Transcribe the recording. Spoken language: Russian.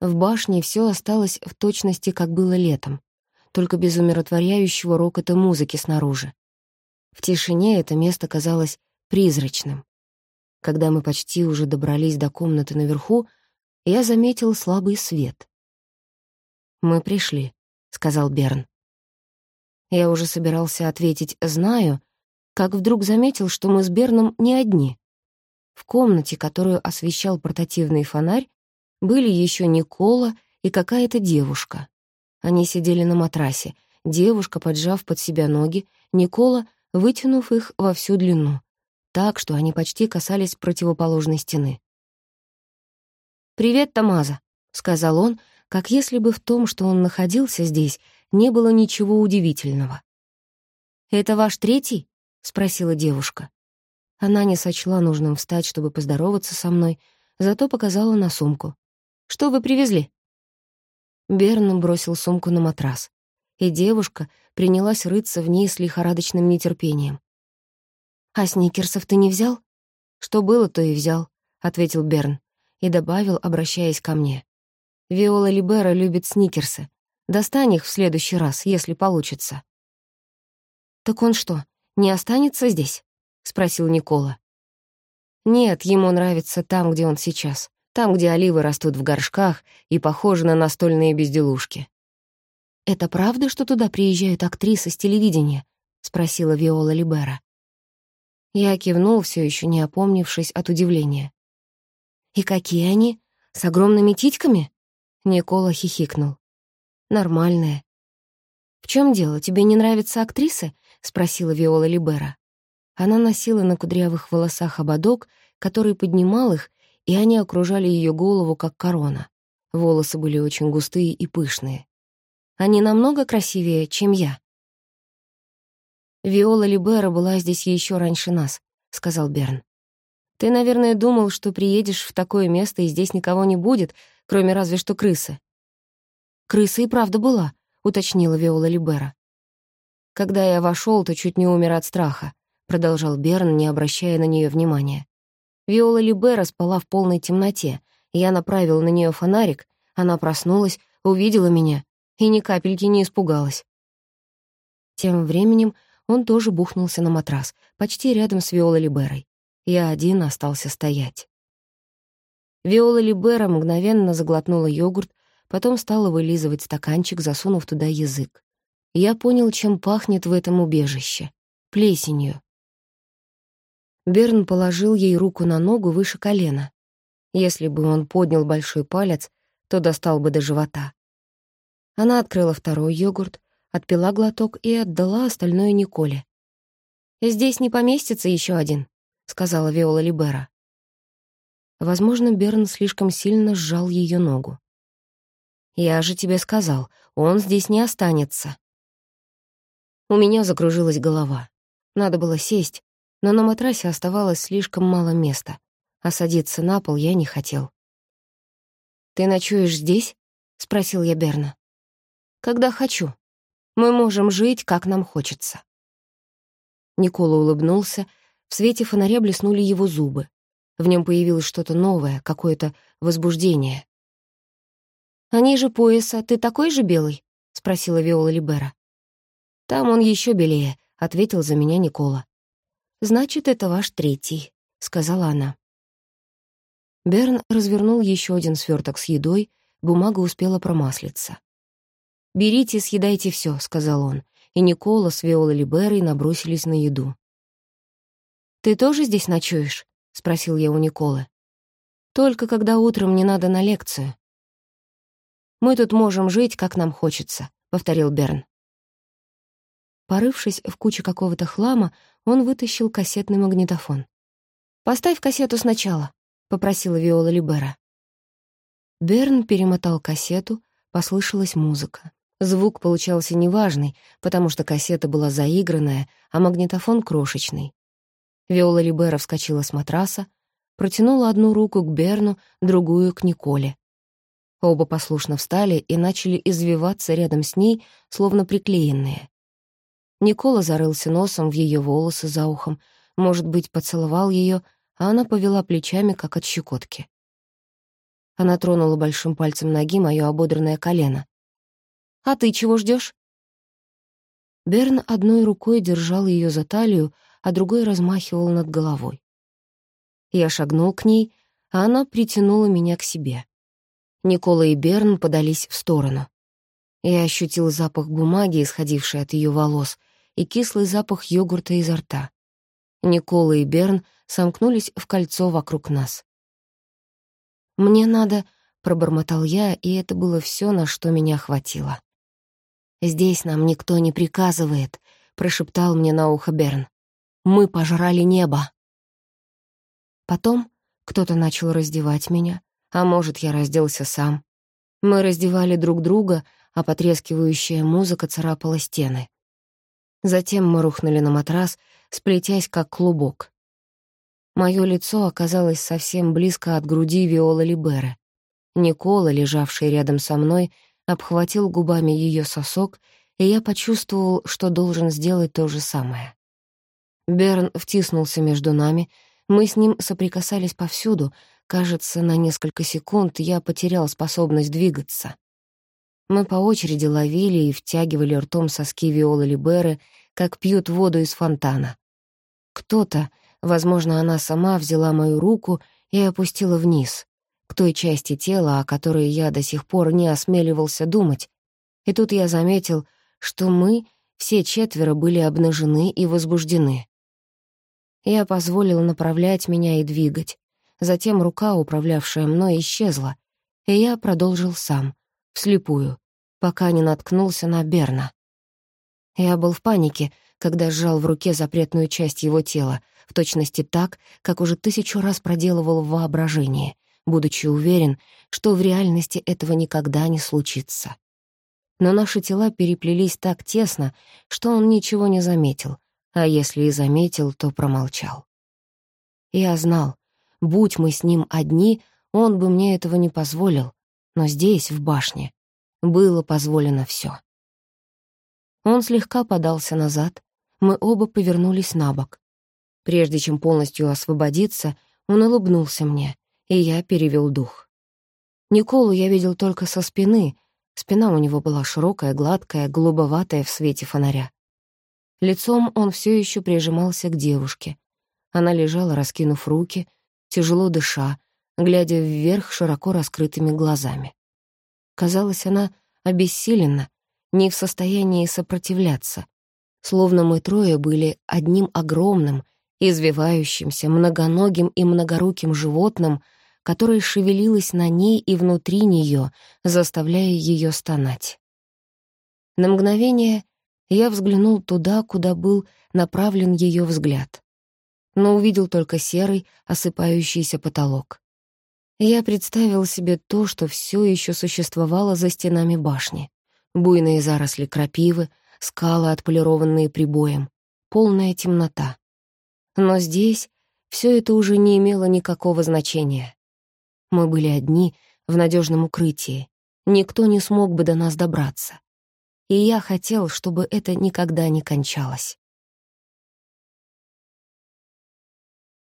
В башне все осталось в точности, как было летом, только без умиротворяющего рокота музыки снаружи. В тишине это место казалось призрачным. Когда мы почти уже добрались до комнаты наверху, я заметил слабый свет. «Мы пришли», — сказал Берн. Я уже собирался ответить «знаю», как вдруг заметил, что мы с Берном не одни. В комнате, которую освещал портативный фонарь, были еще Никола и какая-то девушка. Они сидели на матрасе, девушка, поджав под себя ноги, Никола, вытянув их во всю длину, так, что они почти касались противоположной стены. «Привет, Тамаза», — сказал он, как если бы в том, что он находился здесь, не было ничего удивительного. «Это ваш третий?» — спросила девушка. Она не сочла нужным встать, чтобы поздороваться со мной, зато показала на сумку. «Что вы привезли?» Берн бросил сумку на матрас, и девушка принялась рыться в ней с лихорадочным нетерпением. «А сникерсов ты не взял?» «Что было, то и взял», — ответил Берн и добавил, обращаясь ко мне. «Виола Либера любит сникерсы. Достань их в следующий раз, если получится». «Так он что, не останется здесь?» — спросил Никола. «Нет, ему нравится там, где он сейчас, там, где оливы растут в горшках и похожи на настольные безделушки». «Это правда, что туда приезжают актрисы с телевидения?» — спросила Виола Либера. Я кивнул, все еще не опомнившись от удивления. «И какие они? С огромными титьками?» Никола хихикнул. «Нормальные». «В чем дело, тебе не нравятся актрисы?» — спросила Виола Либера. Она носила на кудрявых волосах ободок, который поднимал их, и они окружали ее голову, как корона. Волосы были очень густые и пышные. Они намного красивее, чем я. «Виола Либера была здесь еще раньше нас», — сказал Берн. «Ты, наверное, думал, что приедешь в такое место, и здесь никого не будет, кроме разве что крысы». «Крыса и правда была», — уточнила Виола Либера. «Когда я вошел, то чуть не умер от страха», — продолжал Берн, не обращая на нее внимания. Виола Либера спала в полной темноте. Я направил на нее фонарик, она проснулась, увидела меня и ни капельки не испугалась. Тем временем он тоже бухнулся на матрас, почти рядом с Виолой Либерой. Я один остался стоять. Виола Либера мгновенно заглотнула йогурт, потом стала вылизывать стаканчик, засунув туда язык. Я понял, чем пахнет в этом убежище. Плесенью. Берн положил ей руку на ногу выше колена. Если бы он поднял большой палец, то достал бы до живота. Она открыла второй йогурт, отпила глоток и отдала остальное Николе. «Здесь не поместится еще один», — сказала Виола Либера. Возможно, Берн слишком сильно сжал ее ногу. «Я же тебе сказал, он здесь не останется». У меня закружилась голова. Надо было сесть, но на матрасе оставалось слишком мало места, а садиться на пол я не хотел. «Ты ночуешь здесь?» — спросил я Берна. «Когда хочу», мы можем жить, как нам хочется». Никола улыбнулся, в свете фонаря блеснули его зубы. В нем появилось что-то новое, какое-то возбуждение. «А ниже пояса ты такой же белый?» — спросила Виола Либера. «Там он еще белее», — ответил за меня Никола. «Значит, это ваш третий», — сказала она. Берн развернул еще один сверток с едой, бумага успела промаслиться. «Берите, съедайте все, сказал он, и Никола с Виолой Либерой набросились на еду. «Ты тоже здесь ночуешь?» — спросил я у Николы. «Только когда утром не надо на лекцию». «Мы тут можем жить, как нам хочется», — повторил Берн. Порывшись в куче какого-то хлама, он вытащил кассетный магнитофон. «Поставь кассету сначала», — попросила Виола Либера. Берн перемотал кассету, послышалась музыка. Звук получался неважный, потому что кассета была заигранная, а магнитофон крошечный. Виола Либера вскочила с матраса, протянула одну руку к Берну, другую — к Николе. Оба послушно встали и начали извиваться рядом с ней, словно приклеенные. Никола зарылся носом в ее волосы за ухом, может быть, поцеловал ее, а она повела плечами, как от щекотки. Она тронула большим пальцем ноги моё ободранное колено. «А ты чего ждёшь?» Берн одной рукой держал её за талию, а другой размахивал над головой. Я шагнул к ней, а она притянула меня к себе. Никола и Берн подались в сторону. Я ощутил запах бумаги, исходивший от ее волос, и кислый запах йогурта изо рта. Никола и Берн сомкнулись в кольцо вокруг нас. «Мне надо...» — пробормотал я, и это было все, на что меня хватило. «Здесь нам никто не приказывает», — прошептал мне на ухо Берн. «Мы пожрали небо». Потом кто-то начал раздевать меня, а может, я разделся сам. Мы раздевали друг друга, а потрескивающая музыка царапала стены. Затем мы рухнули на матрас, сплетясь как клубок. Моё лицо оказалось совсем близко от груди Виолы Либеры. Никола, лежавший рядом со мной, обхватил губами её сосок, и я почувствовал, что должен сделать то же самое. Берн втиснулся между нами, мы с ним соприкасались повсюду, кажется, на несколько секунд я потерял способность двигаться. Мы по очереди ловили и втягивали ртом соски Виолы Либеры, как пьют воду из фонтана. Кто-то, возможно, она сама взяла мою руку и опустила вниз, к той части тела, о которой я до сих пор не осмеливался думать. И тут я заметил, что мы, все четверо, были обнажены и возбуждены. Я позволил направлять меня и двигать. Затем рука, управлявшая мной, исчезла, и я продолжил сам, вслепую, пока не наткнулся на Берна. Я был в панике, когда сжал в руке запретную часть его тела, в точности так, как уже тысячу раз проделывал в воображении, будучи уверен, что в реальности этого никогда не случится. Но наши тела переплелись так тесно, что он ничего не заметил, а если и заметил, то промолчал. Я знал, будь мы с ним одни, он бы мне этого не позволил, но здесь, в башне, было позволено все. Он слегка подался назад, мы оба повернулись на бок. Прежде чем полностью освободиться, он улыбнулся мне, и я перевел дух. Николу я видел только со спины, спина у него была широкая, гладкая, голубоватая в свете фонаря. Лицом он все еще прижимался к девушке. Она лежала, раскинув руки, тяжело дыша, глядя вверх широко раскрытыми глазами. Казалось, она обессилена, не в состоянии сопротивляться, словно мы трое были одним огромным, извивающимся, многоногим и многоруким животным, которое шевелилось на ней и внутри нее, заставляя ее стонать. На мгновение я взглянул туда, куда был направлен ее взгляд, но увидел только серый, осыпающийся потолок. Я представил себе то, что все еще существовало за стенами башни. Буйные заросли крапивы, скалы, отполированные прибоем, полная темнота. Но здесь все это уже не имело никакого значения. Мы были одни в надежном укрытии. Никто не смог бы до нас добраться. И я хотел, чтобы это никогда не кончалось.